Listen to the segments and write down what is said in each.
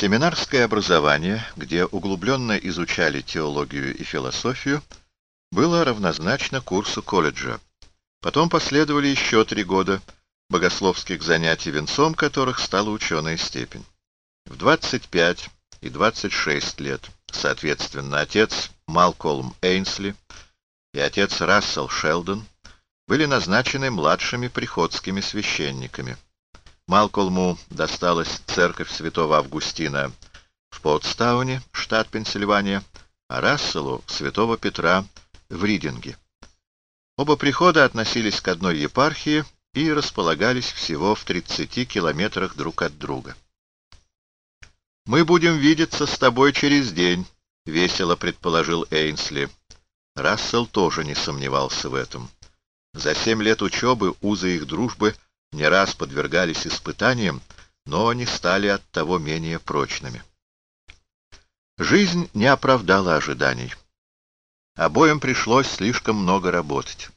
Семинарское образование, где углубленно изучали теологию и философию, было равнозначно курсу колледжа. Потом последовали еще три года богословских занятий, венцом которых стала ученая степень. В 25 и 26 лет, соответственно, отец Малкольм Эйнсли и отец Рассел Шелдон были назначены младшими приходскими священниками. Малкольму досталась церковь святого Августина в Потстауне, штат Пенсильвания, а Расселу — святого Петра в Ридинге. Оба прихода относились к одной епархии и располагались всего в 30 километрах друг от друга. «Мы будем видеться с тобой через день», — весело предположил Эйнсли. Рассел тоже не сомневался в этом. За семь лет учебы узы их дружбы не раз подвергались испытаниям, но они стали от того менее прочными. Жизнь не оправдала ожиданий. Обоим пришлось слишком много работать.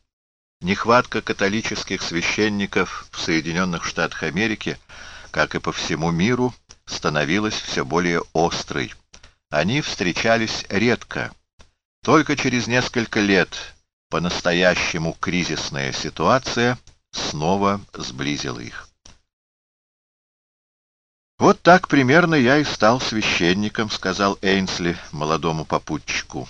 Нехватка католических священников в Соединенных Штатах Америки, как и по всему миру, становилась все более острой. Они встречались редко. Только через несколько лет по-настоящему кризисная ситуация снова сблизила их. «Вот так примерно я и стал священником», — сказал Эйнсли молодому попутчику.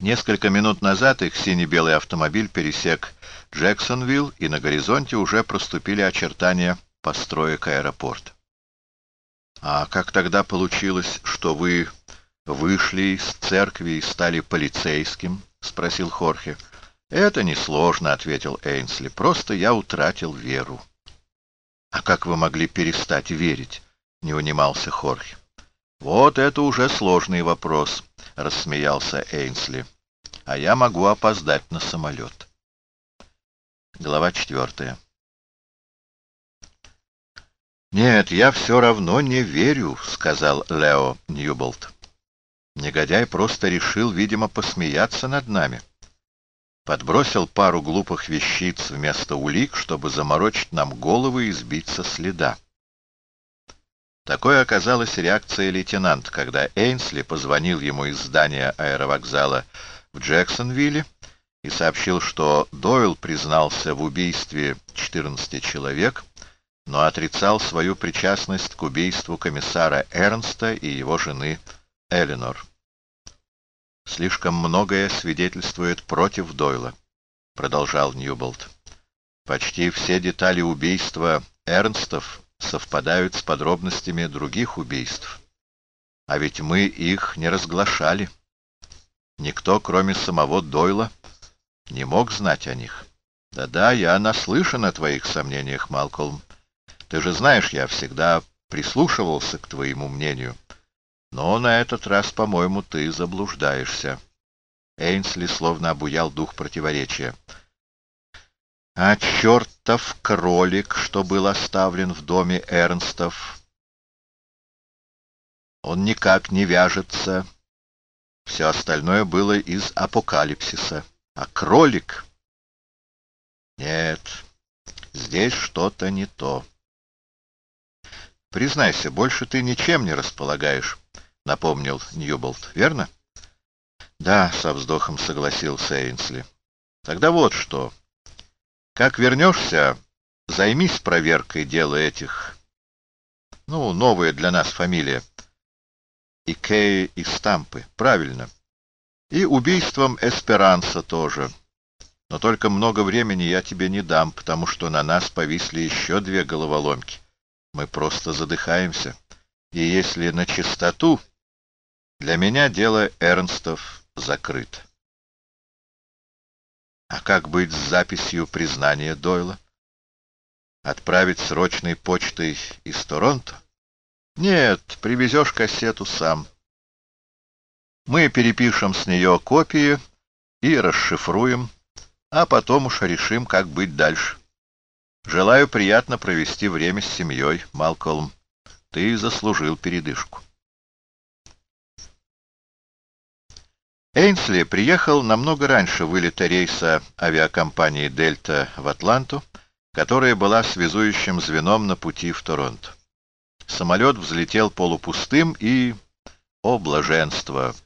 Несколько минут назад их сине-белый автомобиль пересек Джексонвилл, и на горизонте уже проступили очертания построек аэропорта. «А как тогда получилось, что вы вышли из церкви и стали полицейским?» — спросил Хорхе. «Это несложно», — ответил Эйнсли. «Просто я утратил веру». «А как вы могли перестать верить?» — не унимался Хорхе. «Вот это уже сложный вопрос», — рассмеялся Эйнсли. «А я могу опоздать на самолет». Глава четвертая. «Нет, я все равно не верю», — сказал Лео Ньюболт. Негодяй просто решил, видимо, посмеяться над нами. Подбросил пару глупых вещиц вместо улик, чтобы заморочить нам головы и сбить со следа. Такой оказалась реакция лейтенанта, когда Эйнсли позвонил ему из здания аэровокзала в Джексонвилле и сообщил, что Дойл признался в убийстве 14 человек, но отрицал свою причастность к убийству комиссара Эрнста и его жены Эленор. «Слишком многое свидетельствует против Дойла», — продолжал Ньюболт. «Почти все детали убийства Эрнстов совпадают с подробностями других убийств. А ведь мы их не разглашали. Никто, кроме самого Дойла, не мог знать о них. Да-да, я наслышан о твоих сомнениях, Малкольм. Ты же знаешь, я всегда прислушивался к твоему мнению. Но на этот раз, по-моему, ты заблуждаешься. Эйнсли словно обуял дух противоречия. А чертов кролик, что был оставлен в доме Эрнстов, он никак не вяжется. Все остальное было из апокалипсиса. А кролик... Нет, здесь что-то не то. Признайся, больше ты ничем не располагаешь, — напомнил Ньюболт, — верно? Да, со вздохом согласился Эйнсли. Тогда вот что. Как вернешься, займись проверкой дела этих... Ну, новая для нас фамилия. Икеи и Стампы. Правильно. И убийством Эсперанса тоже. Но только много времени я тебе не дам, потому что на нас повисли еще две головоломки. Мы просто задыхаемся. И если на чистоту, для меня дело Эрнстов закрыто. А как быть с записью признания Дойла? Отправить срочной почтой из Торонто? Нет, привезешь кассету сам. Мы перепишем с нее копии и расшифруем, а потом уж решим, как быть дальше. Желаю приятно провести время с семьей, Малкольм. Ты заслужил передышку. Эйнсли приехал намного раньше вылета рейса авиакомпании «Дельта» в Атланту, которая была связующим звеном на пути в Торонто. Самолет взлетел полупустым и... О, блаженство!